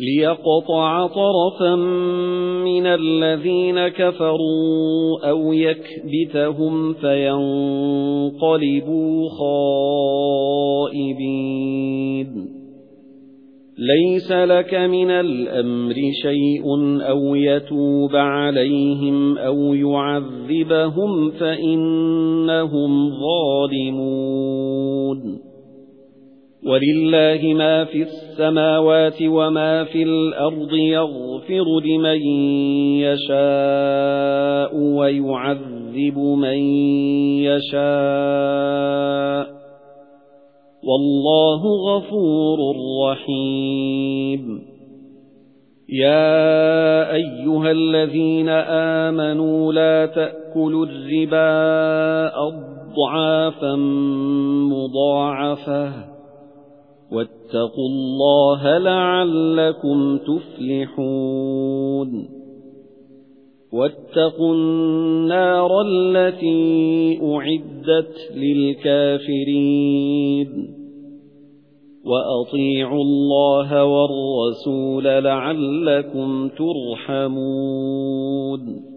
لِيَقْطَعَ طَرَفًا مِنَ الَّذِينَ كَفَرُوا أَوْ يَكْبِتَهُمْ فَيَنقَلِبُوا خَائِبِينَ. لَيْسَ لَكَ مِنَ الْأَمْرِ شَيْءٌ أَوْ يَتُوبَ عَلَيْهِمْ أَوْ يُعَذِّبَهُمْ فَإِنَّهُمْ ظَالِمُونَ. وَلِلَّهِ مَا فِي السَّمَاوَاتِ وَمَا فِي الْأَرْضِ يَغْفِرُ لِمَن يَشَاءُ وَيُعَذِّبُ مَن يَشَاءُ وَاللَّهُ غَفُورٌ رَّحِيمٌ. يَا أَيُّهَا الَّذِينَ آمَنُوا لَا تَأْكُلُوا الرِّبَا أَضْعَافًا مُضَاعَفَةً. وَاتَّقُوا اللَّهَ لَعَلَّكُمْ تُفْلِحُونَ. وَاتَّقُوا النَّارَ الَّتِي أُعِدَّتْ لِلْكَافِرِينَ. وَأَطِيعُوا اللَّهَ وَالرَّسُولَ لَعَلَّكُمْ تُرْحَمُونَ.